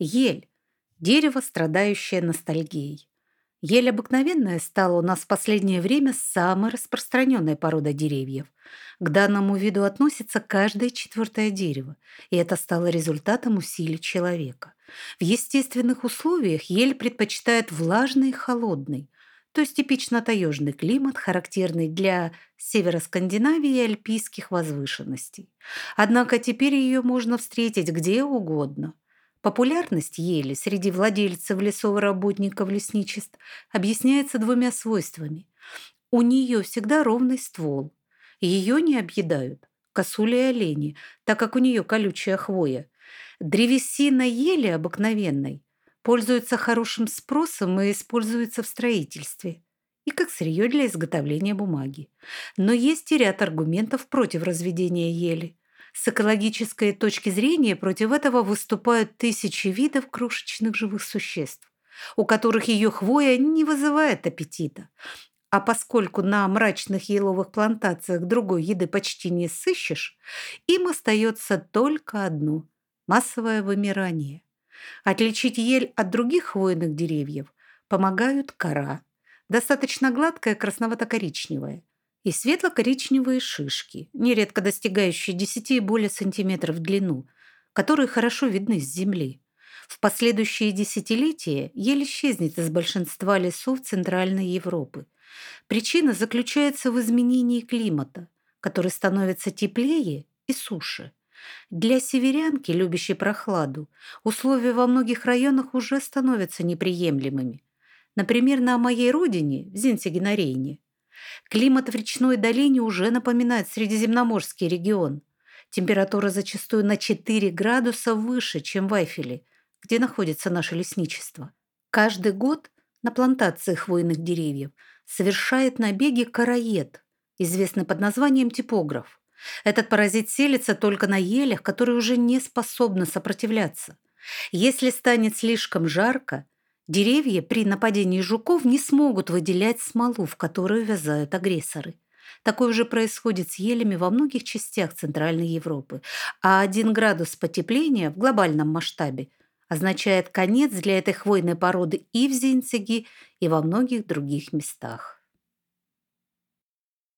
Ель – дерево, страдающее ностальгией. Ель обыкновенная стала у нас в последнее время самой распространенной породой деревьев. К данному виду относится каждое четвертое дерево, и это стало результатом усилий человека. В естественных условиях ель предпочитает влажный и холодный, то есть типично таежный климат, характерный для североскандинавии и альпийских возвышенностей. Однако теперь ее можно встретить где угодно – Популярность ели среди владельцев лесовых работников лесничеств объясняется двумя свойствами. У нее всегда ровный ствол. Ее не объедают косули и олени, так как у нее колючая хвоя. Древесина ели обыкновенной пользуется хорошим спросом и используется в строительстве и как сырье для изготовления бумаги. Но есть и ряд аргументов против разведения ели. С экологической точки зрения против этого выступают тысячи видов крошечных живых существ, у которых ее хвоя не вызывает аппетита. А поскольку на мрачных еловых плантациях другой еды почти не сыщешь, им остается только одно – массовое вымирание. Отличить ель от других хвойных деревьев помогают кора, достаточно гладкая красновато-коричневая, и светло-коричневые шишки, нередко достигающие 10 и более сантиметров в длину, которые хорошо видны с земли. В последующие десятилетия еле исчезнет из большинства лесов Центральной Европы. Причина заключается в изменении климата, который становится теплее и суше. Для северянки, любящей прохладу, условия во многих районах уже становятся неприемлемыми. Например, на моей родине, в Зинсиге на Рейне, Климат в речной долине уже напоминает средиземноморский регион. Температура зачастую на 4 градуса выше, чем в Айфеле, где находится наше лесничество. Каждый год на плантации хвойных деревьев совершает набеги караед, известный под названием типограф. Этот паразит селится только на елях, которые уже не способны сопротивляться. Если станет слишком жарко, Деревья при нападении жуков не смогут выделять смолу, в которую вязают агрессоры. Такое уже происходит с елями во многих частях Центральной Европы, а один градус потепления в глобальном масштабе означает конец для этой хвойной породы и в Зинцеге, и во многих других местах.